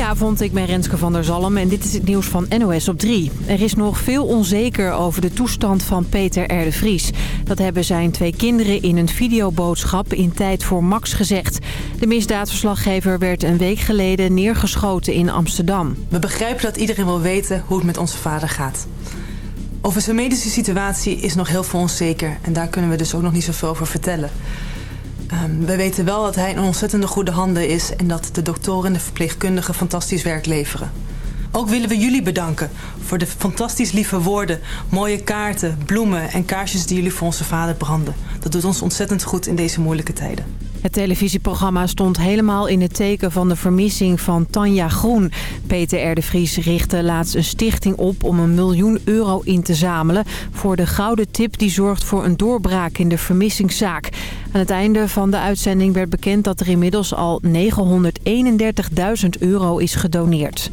Goedenavond, ik ben Renske van der Zalm en dit is het nieuws van NOS op 3. Er is nog veel onzeker over de toestand van Peter R. Vries. Dat hebben zijn twee kinderen in een videoboodschap in Tijd voor Max gezegd. De misdaadverslaggever werd een week geleden neergeschoten in Amsterdam. We begrijpen dat iedereen wil weten hoe het met onze vader gaat. Over zijn medische situatie is nog heel veel onzeker en daar kunnen we dus ook nog niet zoveel over vertellen. Um, we weten wel dat hij in ontzettende goede handen is... en dat de doktoren en de verpleegkundigen fantastisch werk leveren. Ook willen we jullie bedanken voor de fantastisch lieve woorden... mooie kaarten, bloemen en kaarsjes die jullie voor onze vader branden. Dat doet ons ontzettend goed in deze moeilijke tijden. Het televisieprogramma stond helemaal in het teken van de vermissing van Tanja Groen. Peter R. de Vries richtte laatst een stichting op om een miljoen euro in te zamelen... voor de gouden tip die zorgt voor een doorbraak in de vermissingszaak. Aan het einde van de uitzending werd bekend dat er inmiddels al 931.000 euro is gedoneerd.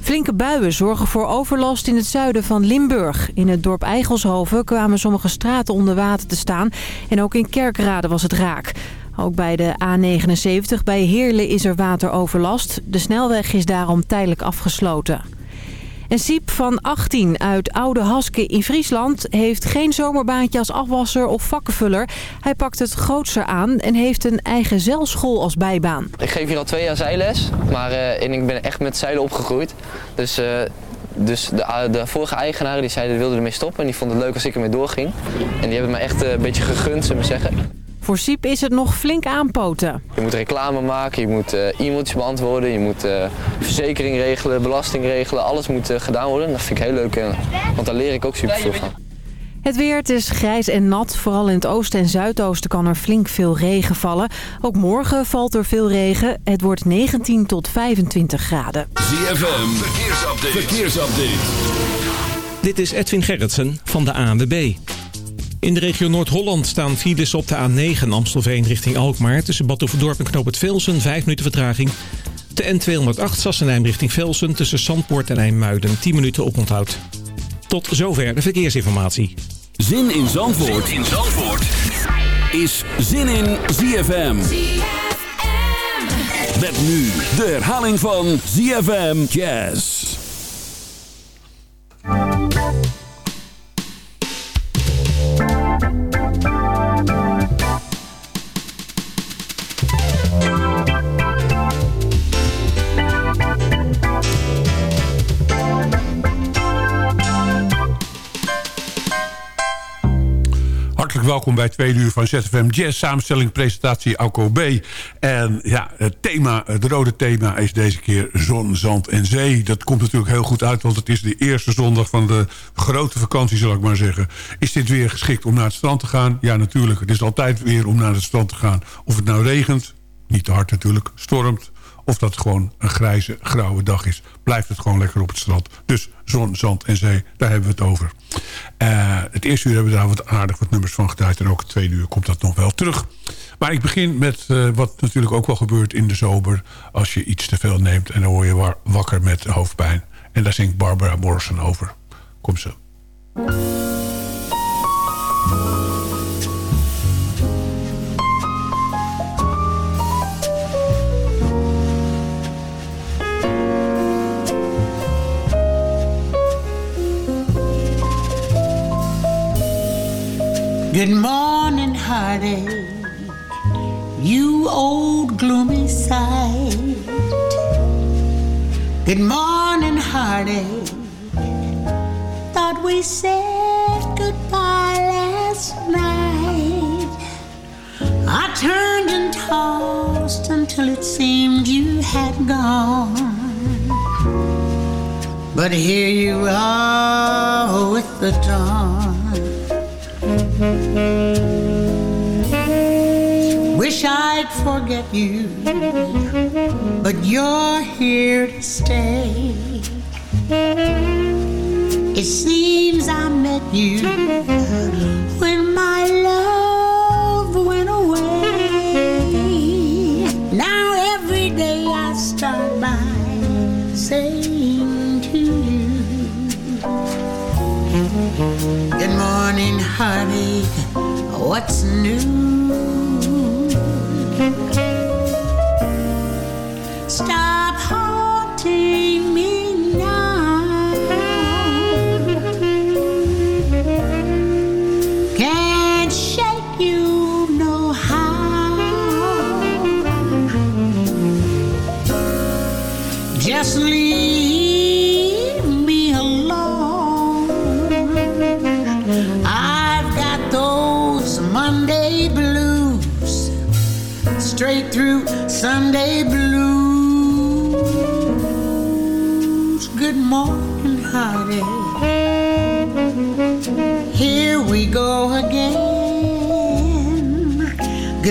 Flinke buien zorgen voor overlast in het zuiden van Limburg. In het dorp Eigelshoven kwamen sommige straten onder water te staan. En ook in Kerkrade was het raak. Ook bij de A79 bij Heerlen is er wateroverlast. De snelweg is daarom tijdelijk afgesloten. En Siep van 18 uit Oude Haske in Friesland heeft geen zomerbaantje als afwasser of vakkenvuller. Hij pakt het grootser aan en heeft een eigen zeilschool als bijbaan. Ik geef hier al twee jaar zeiles, maar uh, en ik ben echt met zeilen opgegroeid. Dus... Uh... Dus de, de, vorige eigenaren die zeiden wilden ermee stoppen en die vonden het leuk als ik ermee doorging. En die hebben me echt een beetje gegund, zullen we zeggen. Voor Siep is het nog flink aanpoten. Je moet reclame maken, je moet uh, e-mailtjes beantwoorden, je moet uh, verzekering regelen, belasting regelen. Alles moet uh, gedaan worden. Dat vind ik heel leuk, want daar leer ik ook super veel van. Het weer, het is grijs en nat. Vooral in het oosten en zuidoosten kan er flink veel regen vallen. Ook morgen valt er veel regen. Het wordt 19 tot 25 graden. ZFM, verkeersupdate. verkeersupdate. Dit is Edwin Gerritsen van de ANWB. In de regio Noord-Holland staan files op de A9 Amstelveen richting Alkmaar... tussen Badhoevedorp en Knoop het Velsen, 5 minuten vertraging. De N208 Sassenheim richting Velsen tussen Zandpoort en IJmuiden, 10 minuten oponthoud. Tot zover de verkeersinformatie. Zin in Zandvoort, zin in Zandvoort. is Zin in ZFM. Met nu de herhaling van ZFM Jazz. Welkom bij twee uur van ZFM Jazz. Samenstelling, presentatie, Alco B. En ja, het thema, het rode thema is deze keer zon, zand en zee. Dat komt natuurlijk heel goed uit, want het is de eerste zondag van de grote vakantie, zal ik maar zeggen. Is dit weer geschikt om naar het strand te gaan? Ja, natuurlijk. Het is altijd weer om naar het strand te gaan. Of het nou regent, niet te hard natuurlijk, stormt of dat het gewoon een grijze, grauwe dag is. Blijft het gewoon lekker op het strand. Dus zon, zand en zee, daar hebben we het over. Uh, het eerste uur hebben we daar wat aardig wat nummers van geduid. En ook het tweede uur komt dat nog wel terug. Maar ik begin met uh, wat natuurlijk ook wel gebeurt in de zomer. Als je iets te veel neemt en dan word je wakker met hoofdpijn. En daar zingt Barbara Morrison over. Kom zo. Good morning, heartache, you old gloomy sight. Good morning, heartache. Thought we said goodbye last night. I turned and tossed until it seemed you had gone. But here you are with the dawn. Wish I'd forget you, but you're here to stay. It seems I met you What's new?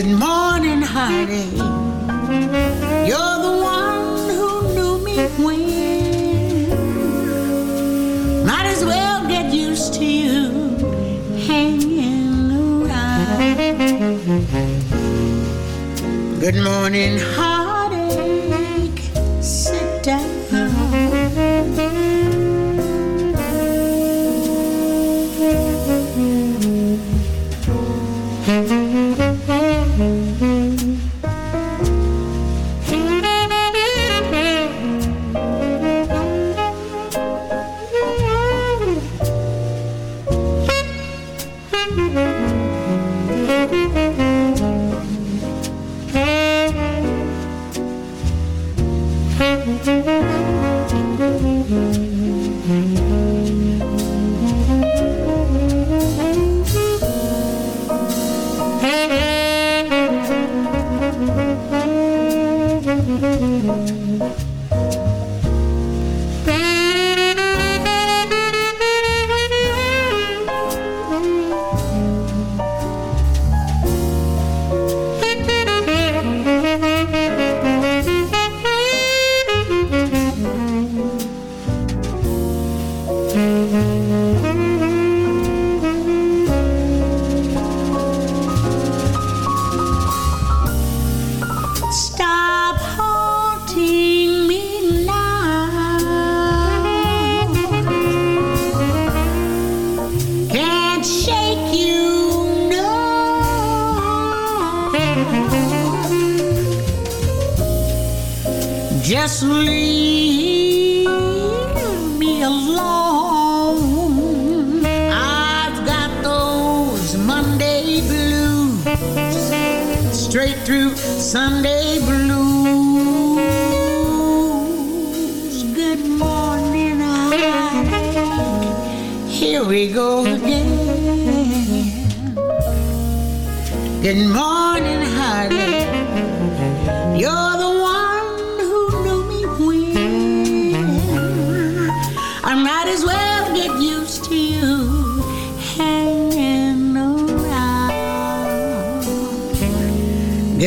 Good morning, honey. You're the one who knew me when. Might as well get used to you hanging around. Good morning, heartache. Just leave me alone. I've got those Monday blues straight through Sunday blues. Good morning, I. Here we go again. Good morning, honey.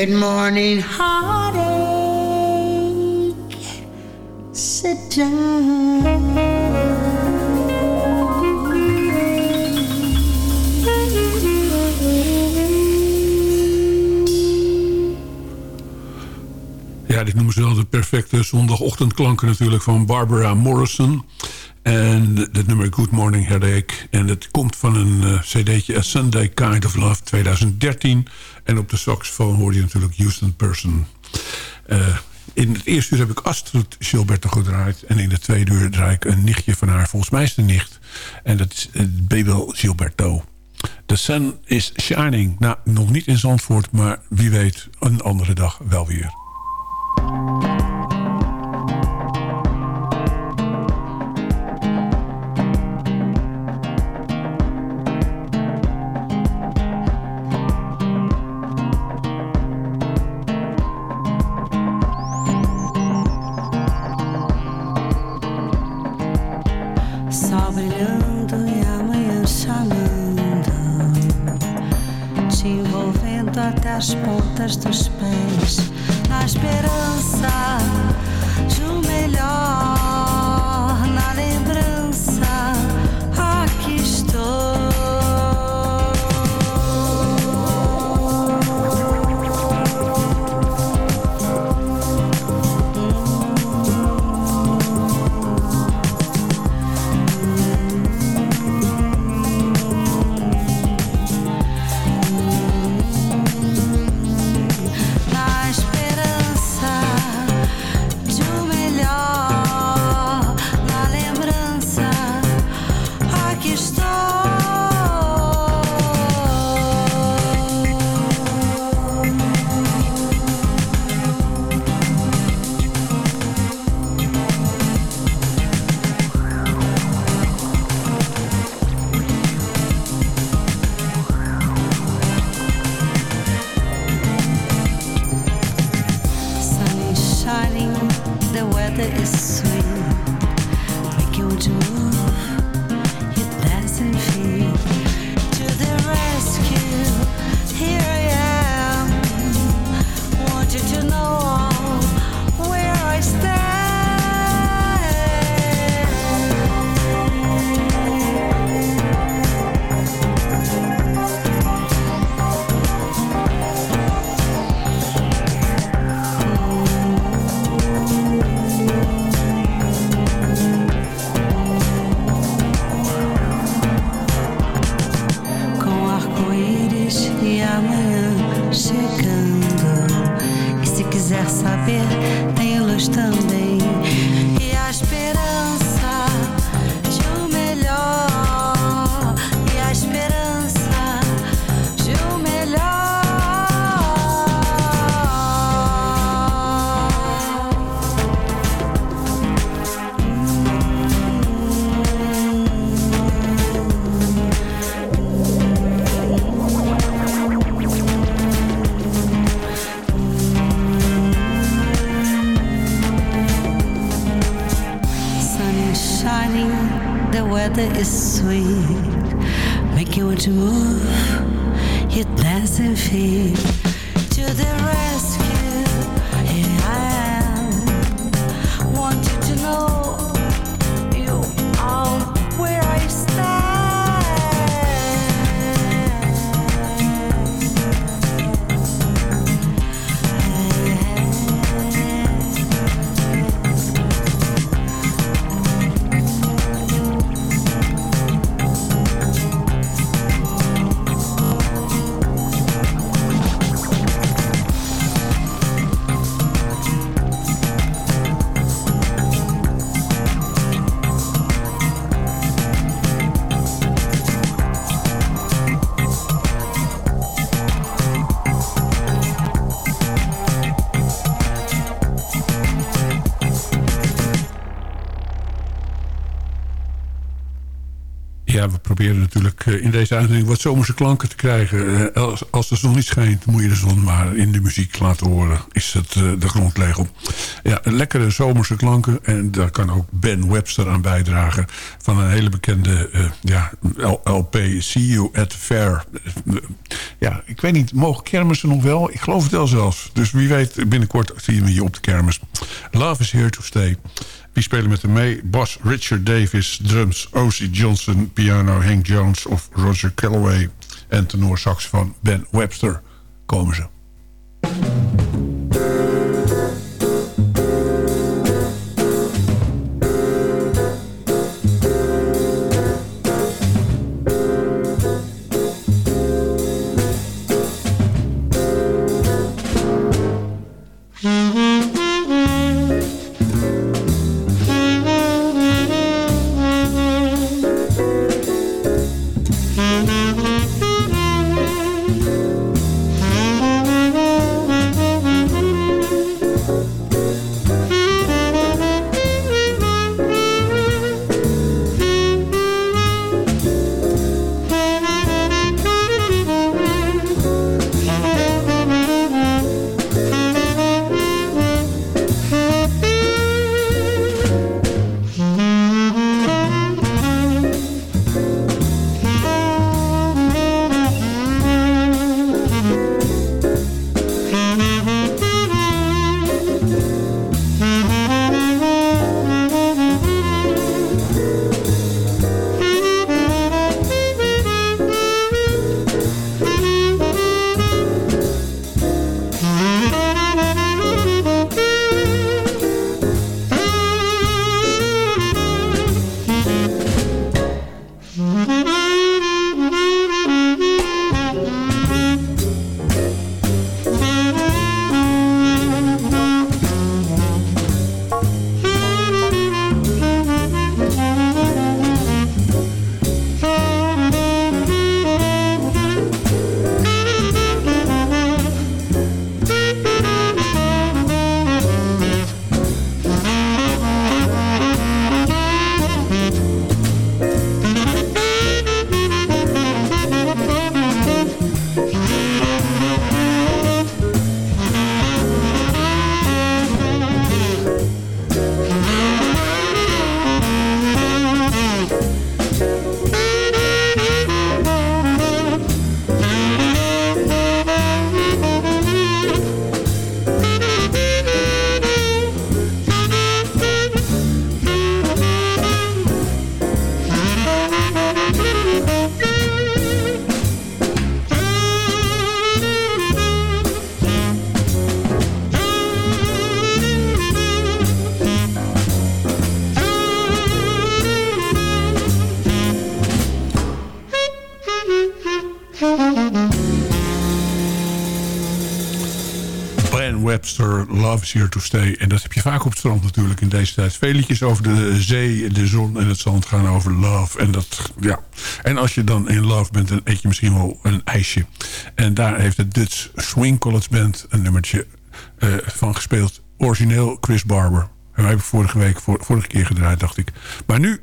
Good morning. Sit down. Ja, dit noemen ze wel de perfecte zondagochtendklanken natuurlijk van Barbara Morrison. En het nummer Good Morning Headache. En het komt van een eh, cd'tje A Sunday Kind of Love 2013. En op de saxofoon hoor je natuurlijk Houston Person. Eh, in het eerste uur heb ik Astrid Gilberto gedraaid. En in het tweede uur draai ik een nichtje van haar. Volgens mij is een nicht. En dat is uh, Babel Gilberto. The sun is shining. Nou, nog niet in Zandvoort, maar wie weet een andere dag wel weer. Até as pontas dos pés, na esperança de um melhor, что deze wat zomerse klanken te krijgen. Eh, Als, als de zon niet schijnt, moet je de zon maar in de muziek laten horen. Is het eh, de grondlegel. Ja, lekkere zomerse klanken. En daar kan ook Ben Webster aan bijdragen. Van een hele bekende eh, ja, LP, See You at the Fair. Ja, ik weet niet, mogen kermissen nog wel? Ik geloof het wel zelfs. Dus wie weet, binnenkort zien we je op de kermis. Love is here to stay. Wie spelen met hem mee? Bas Richard Davis, drums O.C. Johnson, piano Hank Jones of Roger Calloway. En tenor saxofoon Ben Webster. Komen ze. Here to Stay. En dat heb je vaak op het strand natuurlijk in deze tijd. Veel over de zee, de zon en het zand gaan over love. En, dat, ja. en als je dan in love bent, dan eet je misschien wel een ijsje. En daar heeft de Dutch Swing College Band een nummertje uh, van gespeeld. Origineel Chris Barber. En wij hebben vorige week, vorige keer gedraaid, dacht ik. Maar nu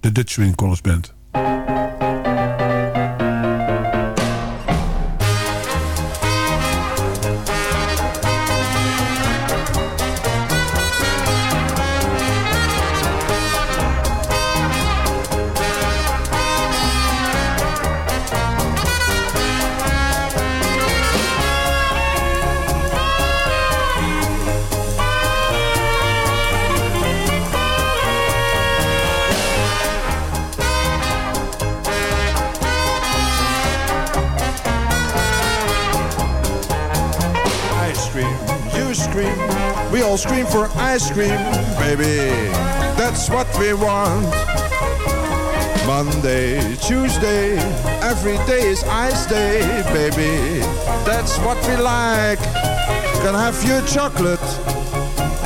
de Dutch Swing College Band. Scream for ice cream, baby. That's what we want. Monday, Tuesday, every day is ice day, baby. That's what we like. Can have your chocolate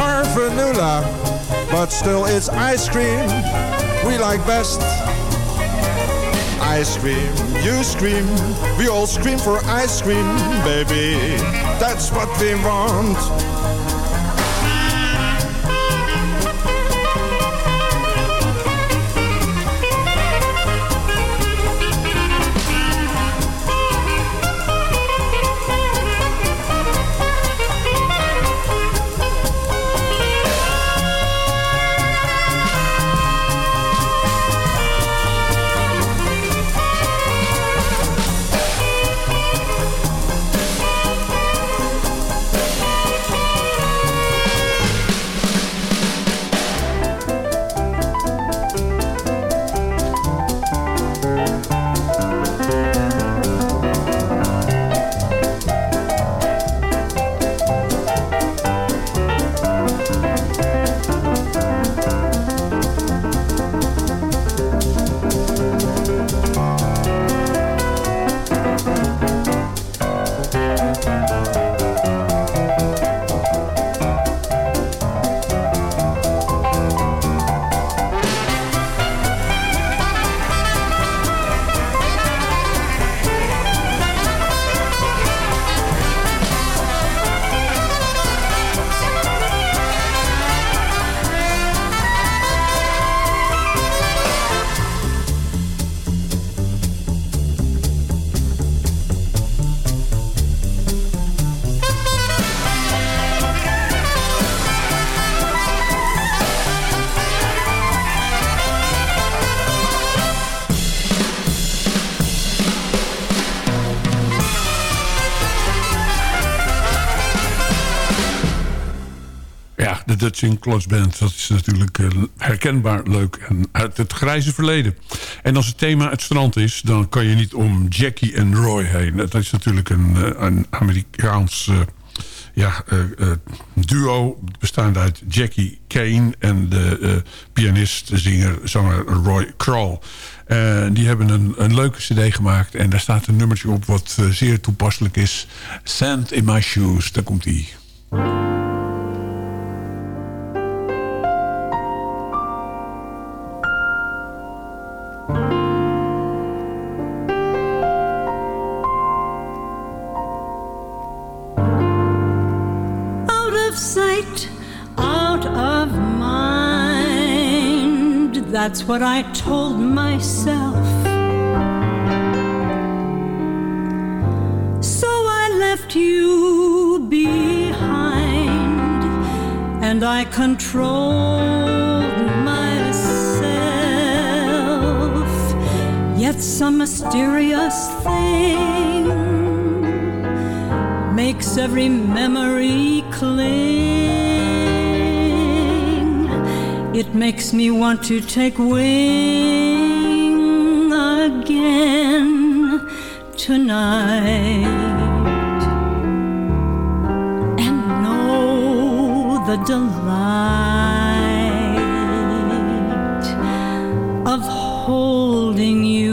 or vanilla, but still it's ice cream we like best. Ice cream, you scream, we all scream for ice cream, baby. That's what we want. Dutch Close. Dat is natuurlijk uh, herkenbaar leuk en uit het grijze verleden. En als het thema het strand is, dan kan je niet om Jackie en Roy heen. Dat is natuurlijk een, uh, een Amerikaans uh, ja, duo bestaande uit Jackie Kane en de pianist, zinger, zanger Roy Kroll. die hebben een, een leuke cd gemaakt en daar staat een nummertje op wat zeer toepasselijk is. Sand in my shoes, daar komt hij. That's what I told myself. So I left you behind and I controlled myself. Yet some mysterious thing makes every memory cling. It makes me want to take wing again tonight. And know the delight of holding you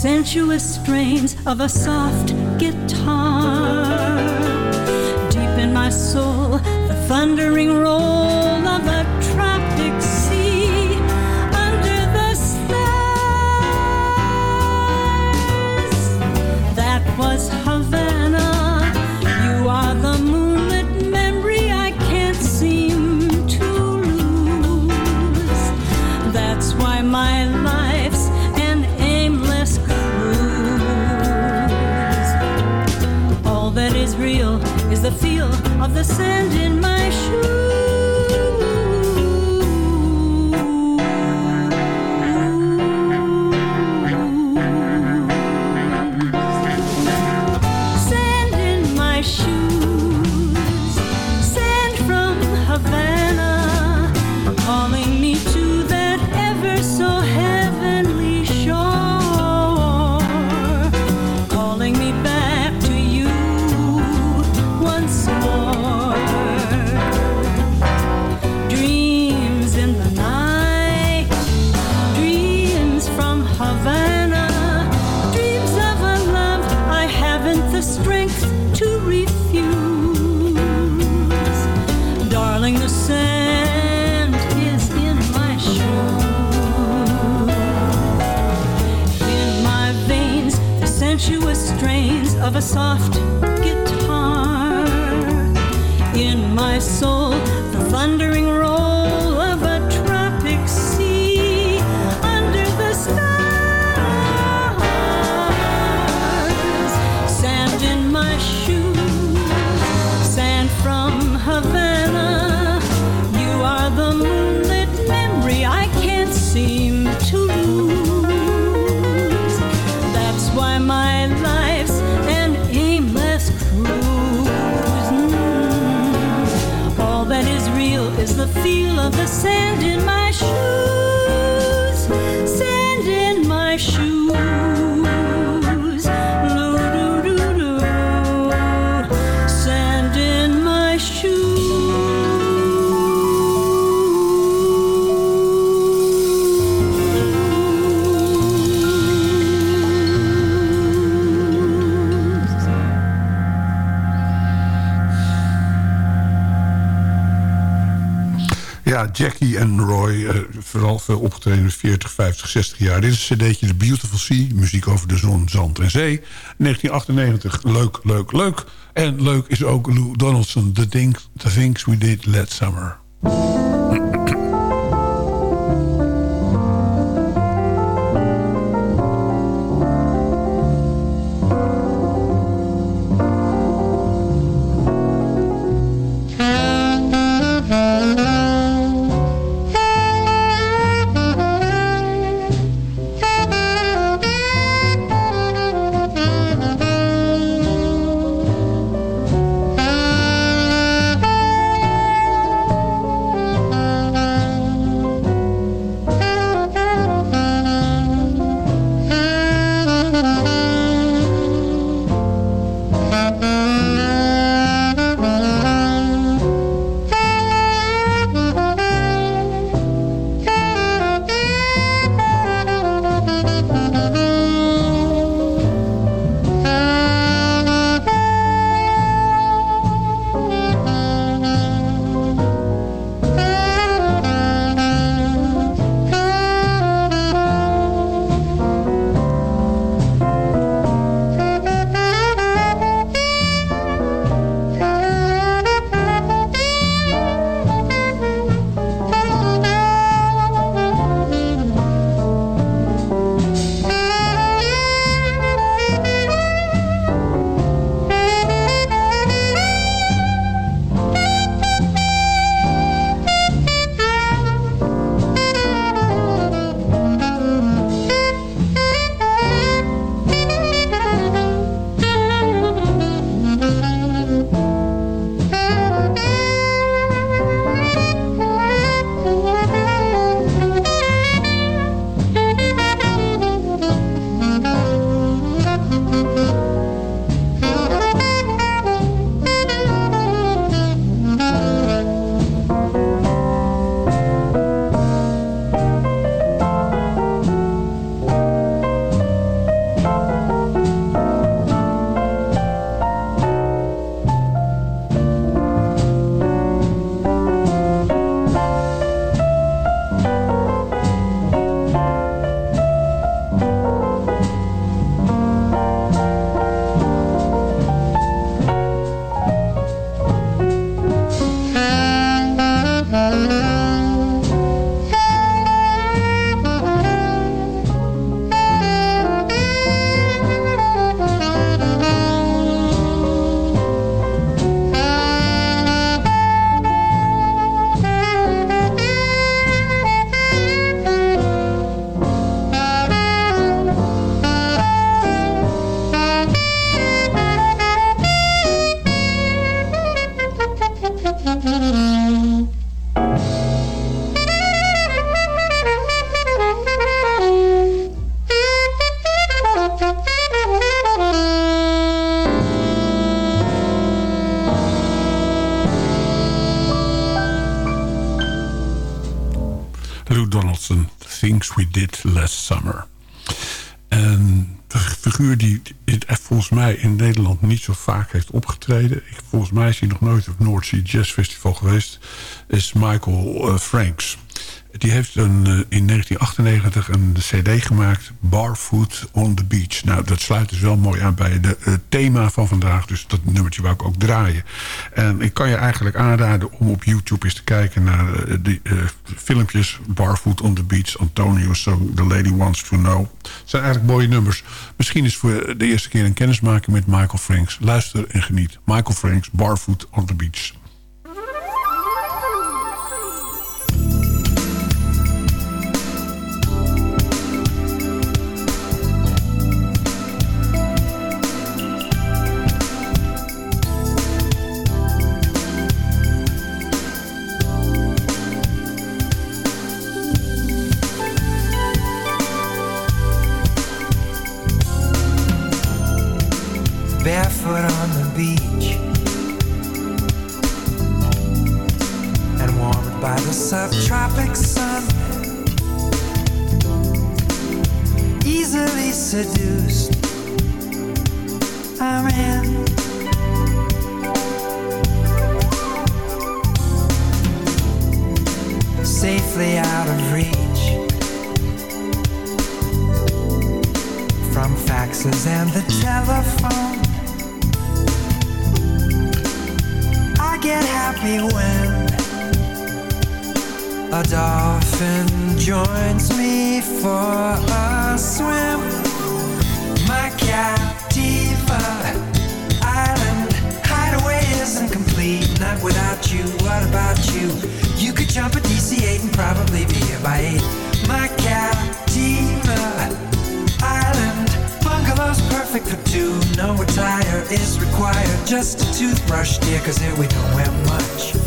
sensuous strains of a soft guitar. Deep in my soul, the thundering roll of a that is real is the feel of the sand in my shoes. a soft guitar in my soul. Jackie en Roy, eh, vooral veel opgetreden 40, 50, 60 jaar. Dit is een cd'tje The Beautiful Sea, muziek over de zon, zand en zee. 1998, leuk, leuk, leuk. En leuk is ook Lou Donaldson, The, Dink, the Things We Did Last Summer. Things We Did Last Summer. En de figuur die volgens mij in Nederland niet zo vaak heeft opgetreden... Ik, volgens mij is hij nog nooit op het Sea Jazz Festival geweest... is Michael uh, Franks. Die heeft uh, in 1998 een cd gemaakt, Barfoot on the Beach. Nou, dat sluit dus wel mooi aan bij het uh, thema van vandaag. Dus dat nummertje wou ik ook draaien. En ik kan je eigenlijk aanraden om op YouTube eens te kijken naar uh, filmpjes. Barfoot on the Beach, Antonio Song, The Lady Wants to Know. Het zijn eigenlijk mooie nummers. Misschien is voor de eerste keer een kennismaking met Michael Franks. Luister en geniet. Michael Franks, Barfoot on the Beach. Just a toothbrush, dear, cause here we don't wear much.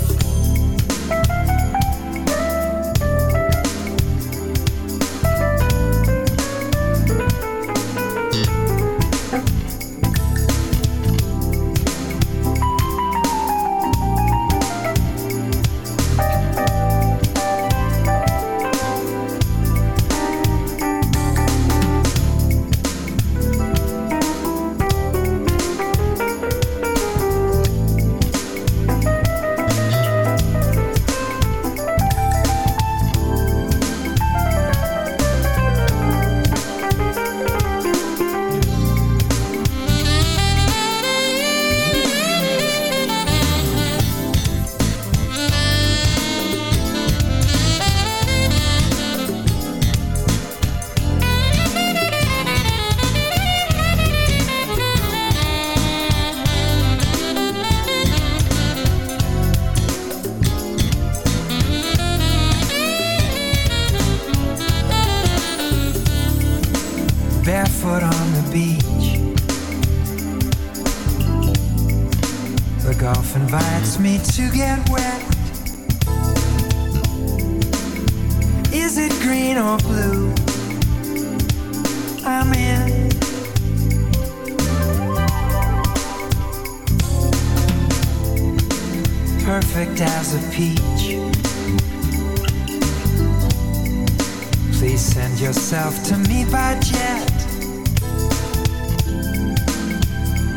Yourself to me by jet.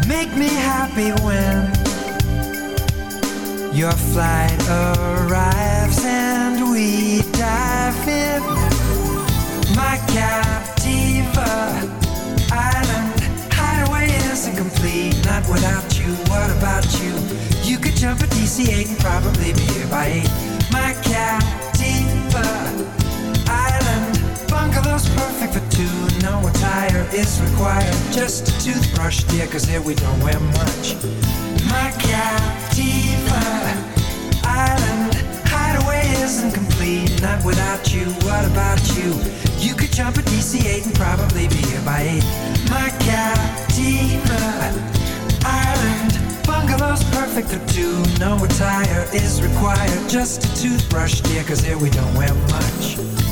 Make me happy when your flight arrives and we dive in. My Captiva uh, Island hideaway isn't complete, not without you. What about you? You could jump a DC 8 and probably be here by 8. My Captiva bungalow's perfect for two. No attire is required, just a toothbrush, dear, cause here we don't wear much. My Captiva Island hideaway isn't complete, not without you. What about you? You could jump a DC 8 and probably be here by 8. My Captiva Island bungalow's perfect for two. No attire is required, just a toothbrush, dear, cause here we don't wear much.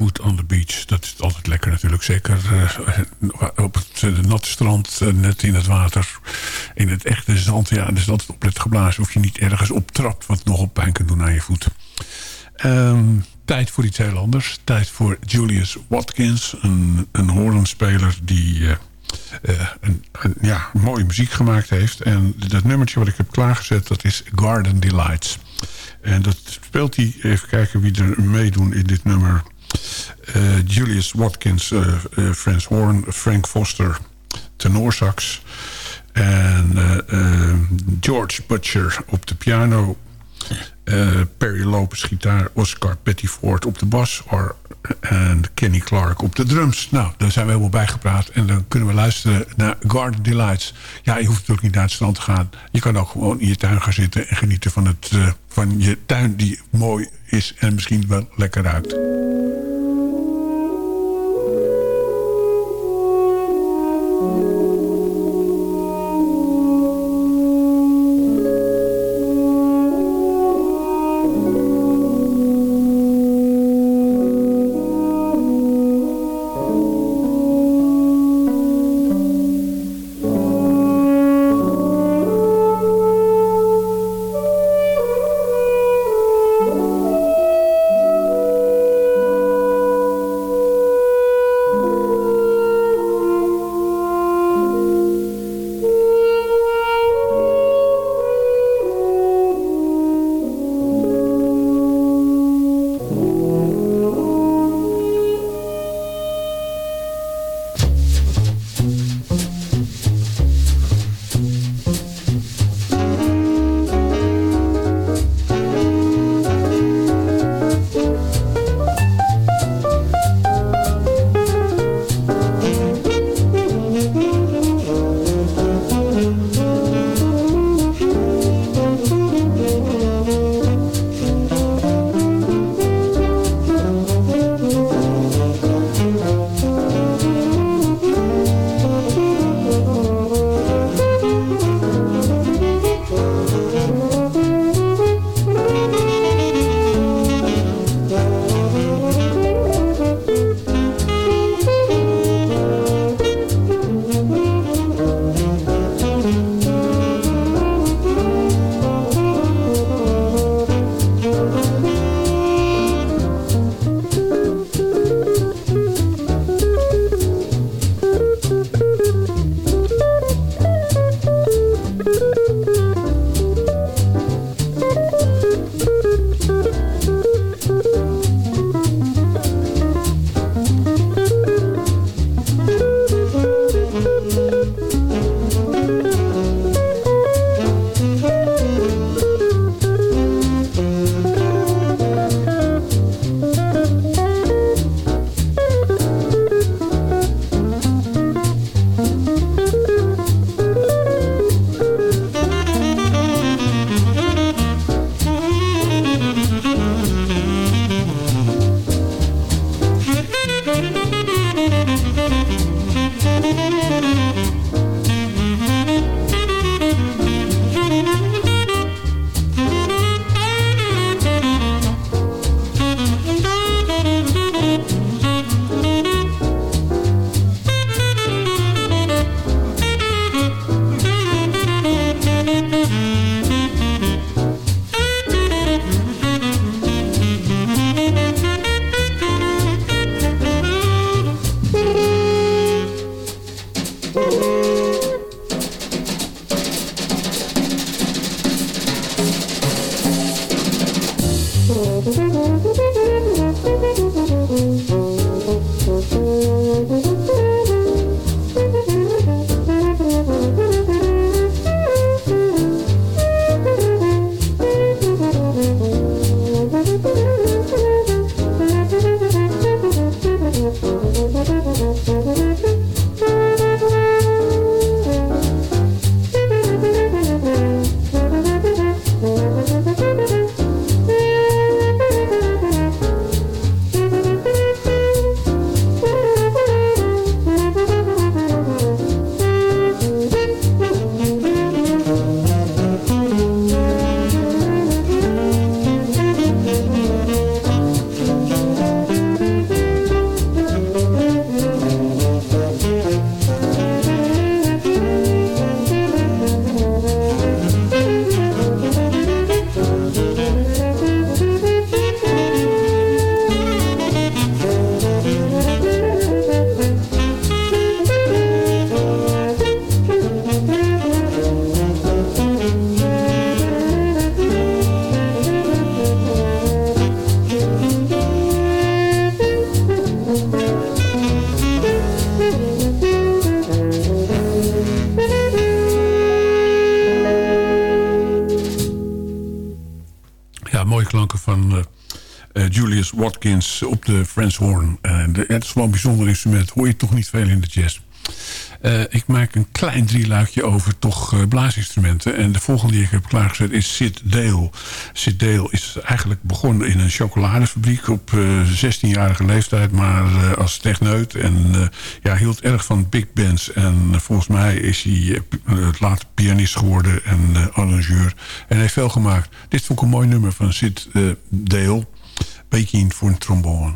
Barefoot on the beach. Dat is altijd lekker natuurlijk. Zeker uh, op het uh, natte strand, uh, net in het water. In het echte zand. Ja, er is altijd oplet geblazen. Of je niet ergens optrapt wat nog op pijn kan doen aan je voet. Um, tijd voor iets heel anders. Tijd voor Julius Watkins. Een, een horenspeler die... een, een, ja, mooie muziek gemaakt heeft. En dat nummertje wat ik heb klaargezet, dat is Garden Delights. En dat speelt hij, even kijken wie er meedoen in dit nummer. Uh, Julius Watkins, uh, uh, Frans Horn, Frank Foster, tenorsax. En George Butcher op de piano. Perry Lopez gitaar, Oscar Pettiford op de bas. Or, en Kenny Clark op de drums. Nou, daar zijn we helemaal bijgepraat. En dan kunnen we luisteren naar Garden Delights. Ja, je hoeft natuurlijk niet naar het strand te gaan. Je kan ook gewoon in je tuin gaan zitten en genieten van, het, uh, van je tuin die mooi is en misschien wel lekker ruikt. Watkins op de French horn. het is wel een bijzonder instrument. Hoor je toch niet veel in de jazz. Uh, ik maak een klein drieluikje over toch uh, blaasinstrumenten. En de volgende die ik heb klaargezet is Sid Dale. Sid Dale is eigenlijk begonnen in een chocoladefabriek op uh, 16-jarige leeftijd. Maar als techneut. En ja, hield erg van big bands. En volgens mij is hij later pianist geworden en arrangeur. En heeft veel gemaakt. Dit vond ik een mooi nummer van Sid Dale. Beetje voor een trombone.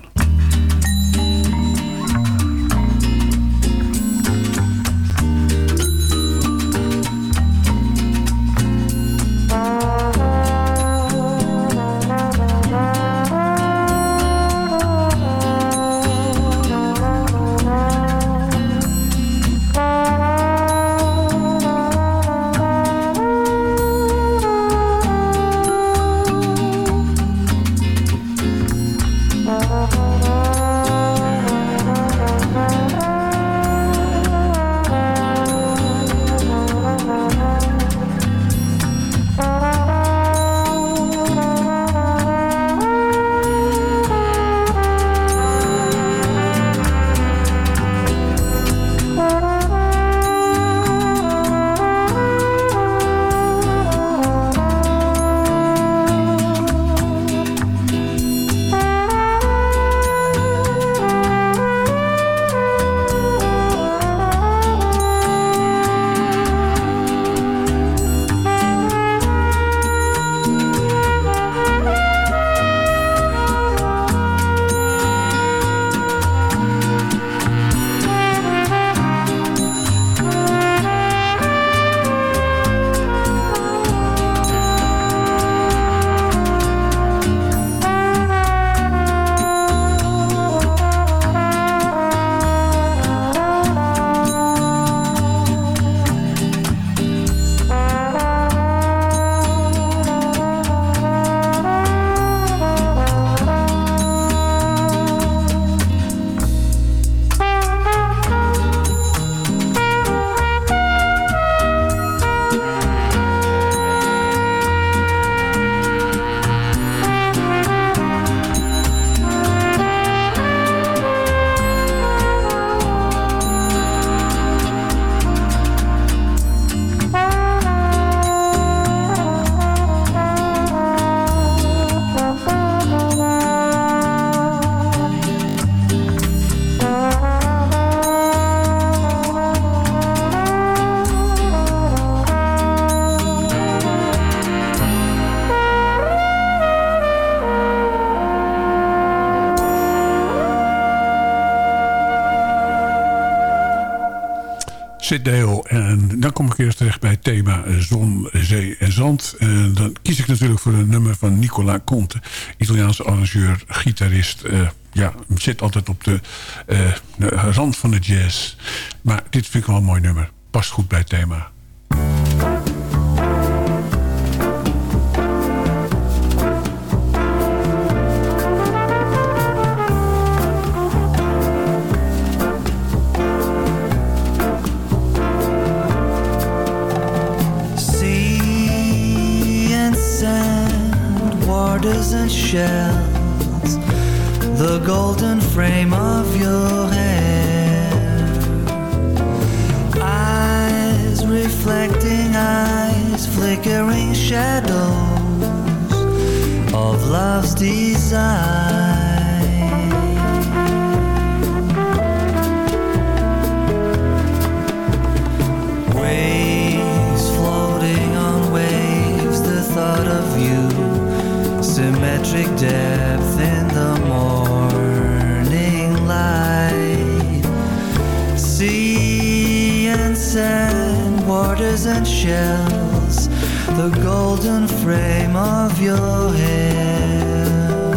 Thema zon, zee en zand. En dan kies ik natuurlijk voor een nummer van Nicola Conte. Italiaanse arrangeur, gitarist. Uh, ja, zit altijd op de, de, rand van de jazz. Maar dit vind ik wel een mooi nummer. Past goed bij het thema. Shells, the golden frame of your hair, eyes reflecting eyes, flickering shadows of love's desire. Depth in the morning light. Sea and sand, waters and shells, the golden frame of your hair.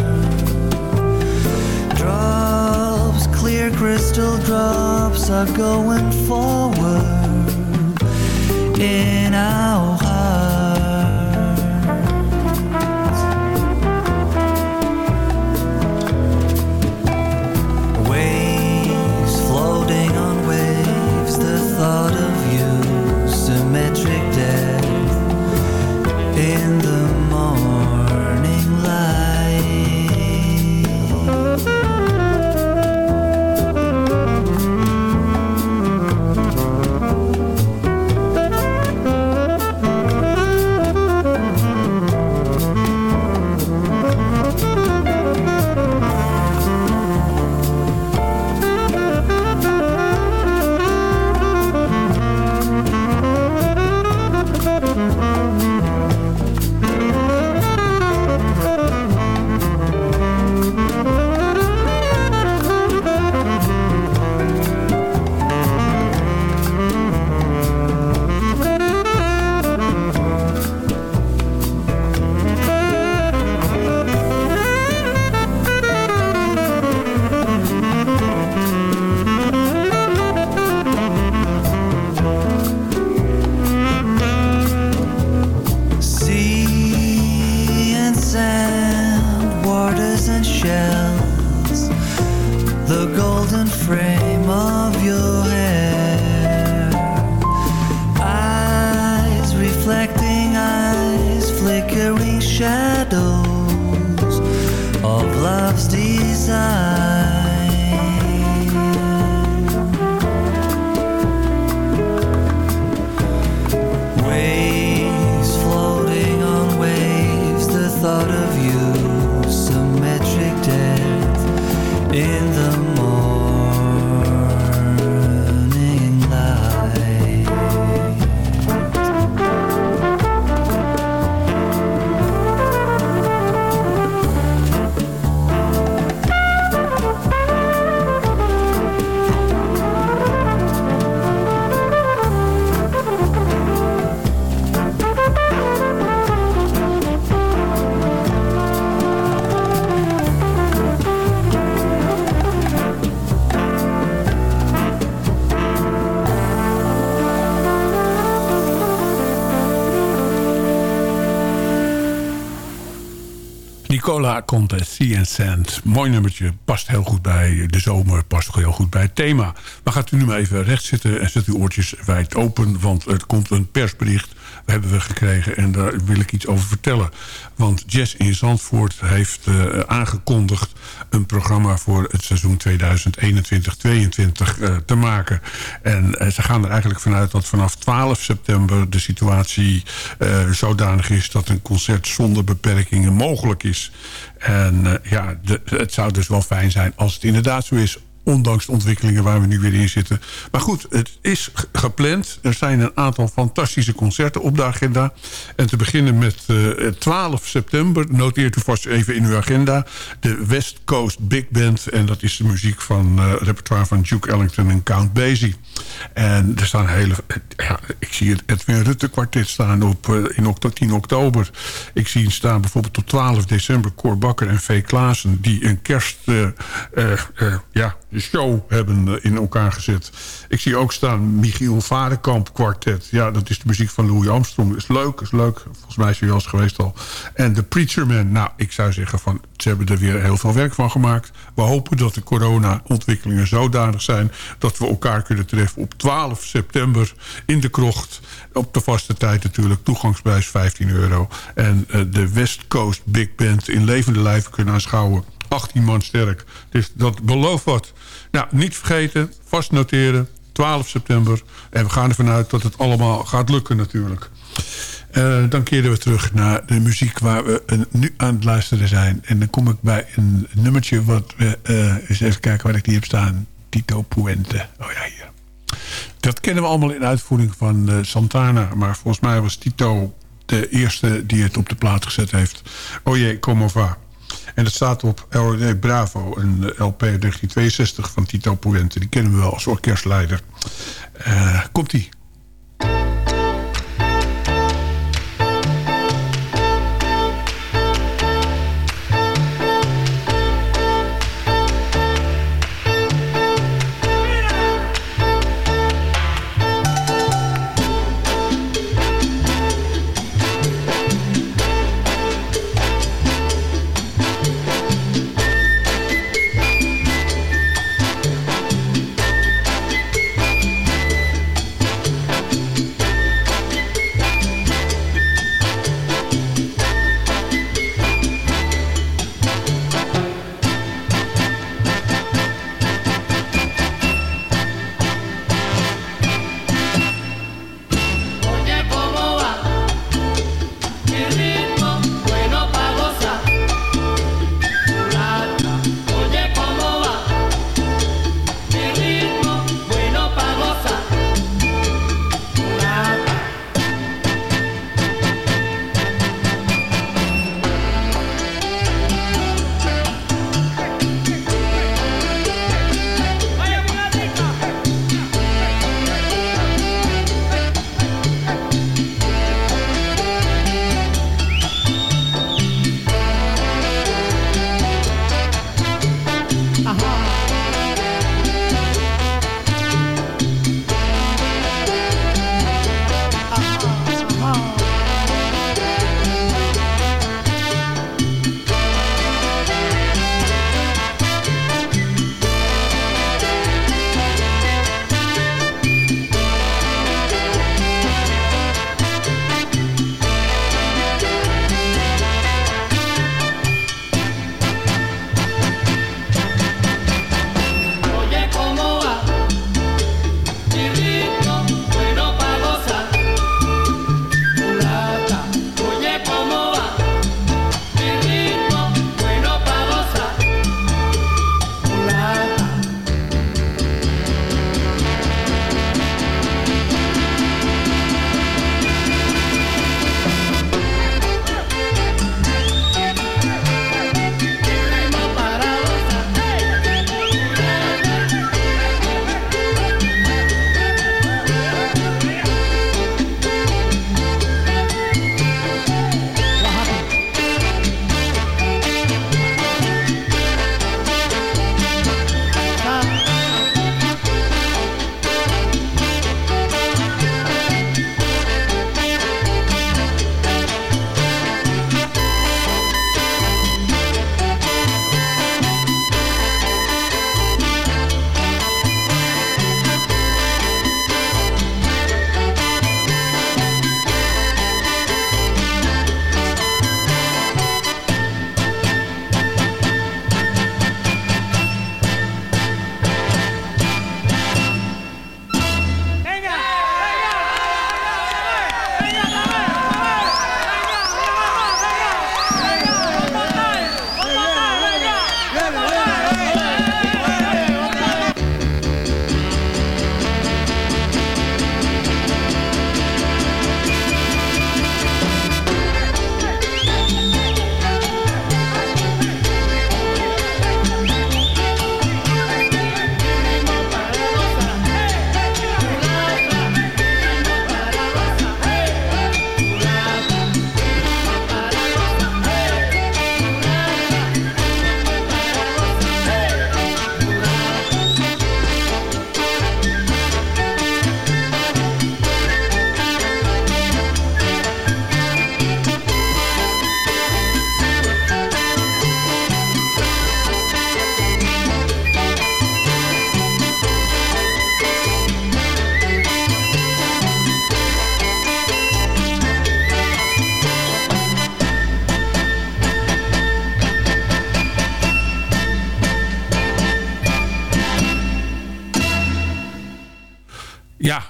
Drops, clear crystal drops are going forward in our Nicola Conte, Sea and Sand. Mooi nummertje, past heel goed bij de zomer, past heel goed bij het thema. Maar gaat u nu maar even recht zitten en zet uw oortjes wijd open... want er komt een persbericht, hebben we gekregen... en daar wil ik iets over vertellen. Want Jazz in Zandvoort heeft eh, aangekondigd... een programma voor het seizoen 2021-2022 te maken. En eh, ze gaan er eigenlijk vanuit dat vanaf 12 september... de situatie eh, zodanig is dat een concert zonder beperkingen mogelijk is. En eh, ja, het zou dus wel fijn zijn als het inderdaad zo is ondanks de ontwikkelingen waar we nu weer in zitten. Maar goed, het is gepland. Er zijn een aantal fantastische concerten op de agenda. En te beginnen met eh, 12 september, noteert u vast even in uw agenda... de West Coast Big Band. En dat is de muziek van eh repertoire van Duke Ellington en Count Basie. En er staan hele... Ja, ik zie het Edwin Rutte kwartet staan op, eh, in okto- 10 oktober. Ik zie staan bijvoorbeeld op 12 december... Cor Bakker en V. Klaassen... die een kerst... eh, eh, eh, ja, show hebben eh, in elkaar gezet. Ik zie ook staan Michiel Varenkamp kwartet. Ja, dat is de muziek van Louis Armstrong. Is leuk, is leuk. Volgens mij is hij wel eens geweest al. En The Preacher Man. Nou, ik zou zeggen van... ze hebben er weer heel veel werk van gemaakt. We hopen dat de corona-ontwikkelingen zodanig zijn... dat we elkaar kunnen treffen op 12 september in de krocht. Op de vaste tijd natuurlijk. Toegangsprijs 15 euro. En eh, de West Coast Big Band in levende lijven kunnen aanschouwen. 18 man sterk. Dus dat belooft wat. Nou, niet vergeten, vast noteren. 12 september. En we gaan ervan uit dat het allemaal gaat lukken natuurlijk. Eh, dan keren we terug naar de muziek waar we nu aan het luisteren zijn. En dan kom ik bij een nummertje wat we... eh, eens even kijken waar ik die heb staan. Tito Puente. Oh ja, hier. Dat kennen we allemaal in uitvoering van eh, Santana. Maar volgens mij was Tito de eerste die het op de plaat gezet heeft. Oye, como va. En dat staat op LRD Bravo, een eh, LP 1962 van Tito Puente. Die kennen we wel als orkestleider. Eh, Komt-ie.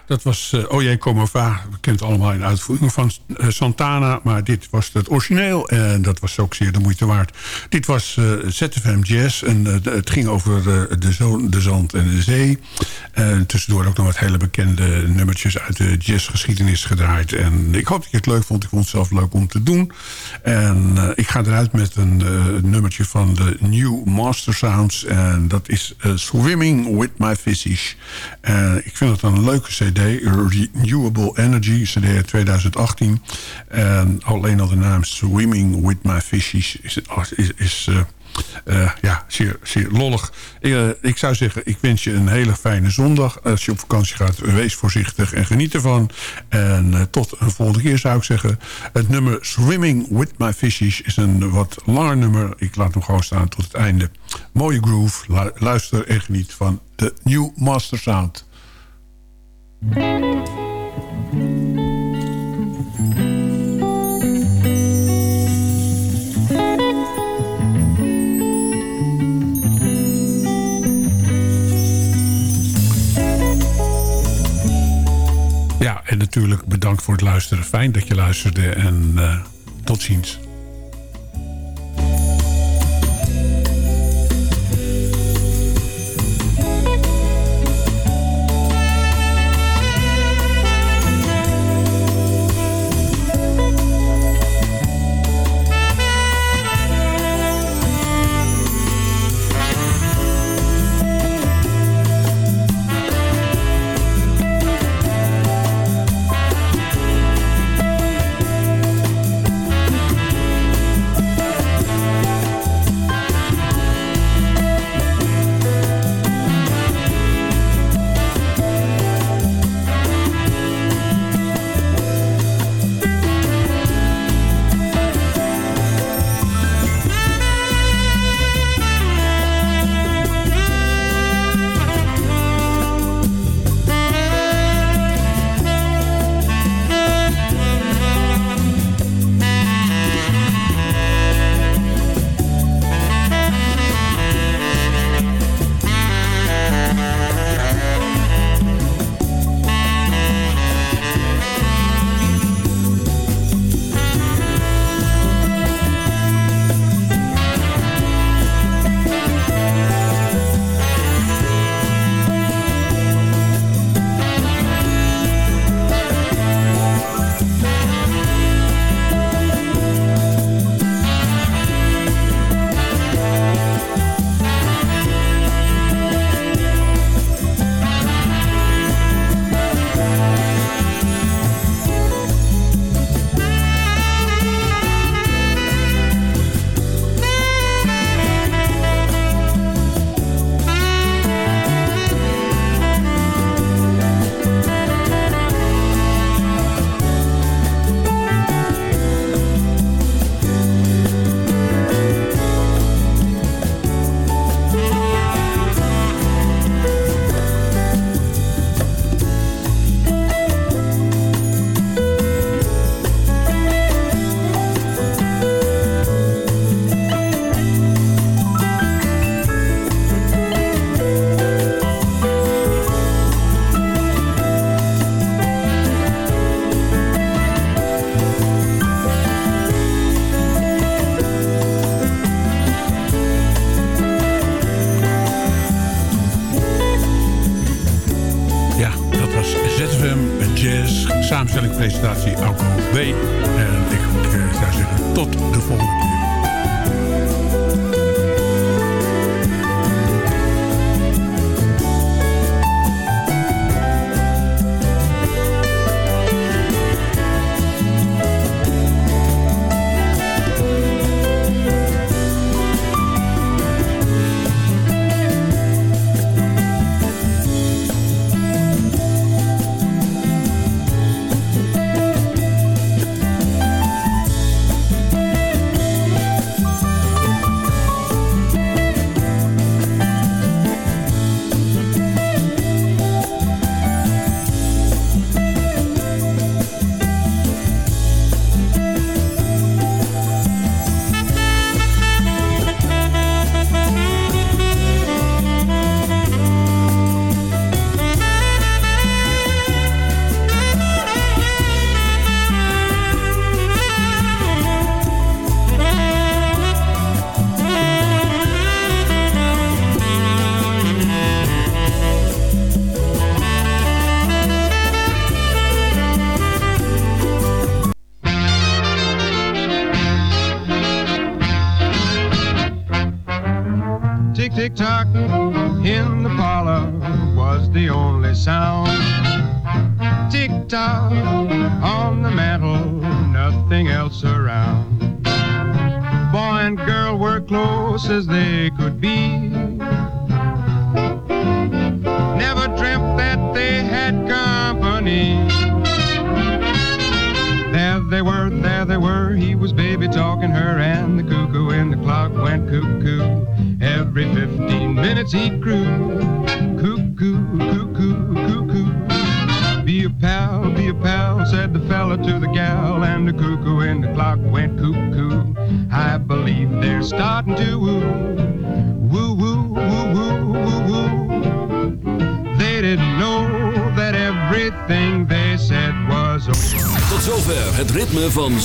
Dat was uh, Oye Como Het allemaal in uitvoering van uh, Santana. Maar dit was het origineel. En dat was ook zeer de moeite waard. Dit was uh, ZFM Jazz. En het ging over de, zo de zand en de zee. En tussendoor ook nog wat hele bekende nummertjes uit de jazzgeschiedenis gedraaid. En ik hoop dat je het leuk vond. Ik vond het zelf leuk om te doen. En ik ga eruit met een nummertje van de New Master Sounds. En dat is Swimming with My Fishies. ik vind het een leuke cd. Renewable Energy, cd 2018. En alleen al de naam Swimming with My Fishies is, is, is uh, uh, ja, zeer, zeer lollig. Uh, ik zou zeggen, ik wens je een hele fijne zondag. Als je op vakantie gaat, wees voorzichtig en geniet ervan. En tot een volgende keer zou ik zeggen. Het nummer Swimming with My Fishies is een wat langer nummer. Ik laat hem gewoon staan tot het einde. Mooie groove. Luister en geniet van de New Master Sound. En natuurlijk bedankt voor het luisteren. Fijn dat je luisterde en uh, tot ziens.